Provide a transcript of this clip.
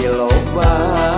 di lubang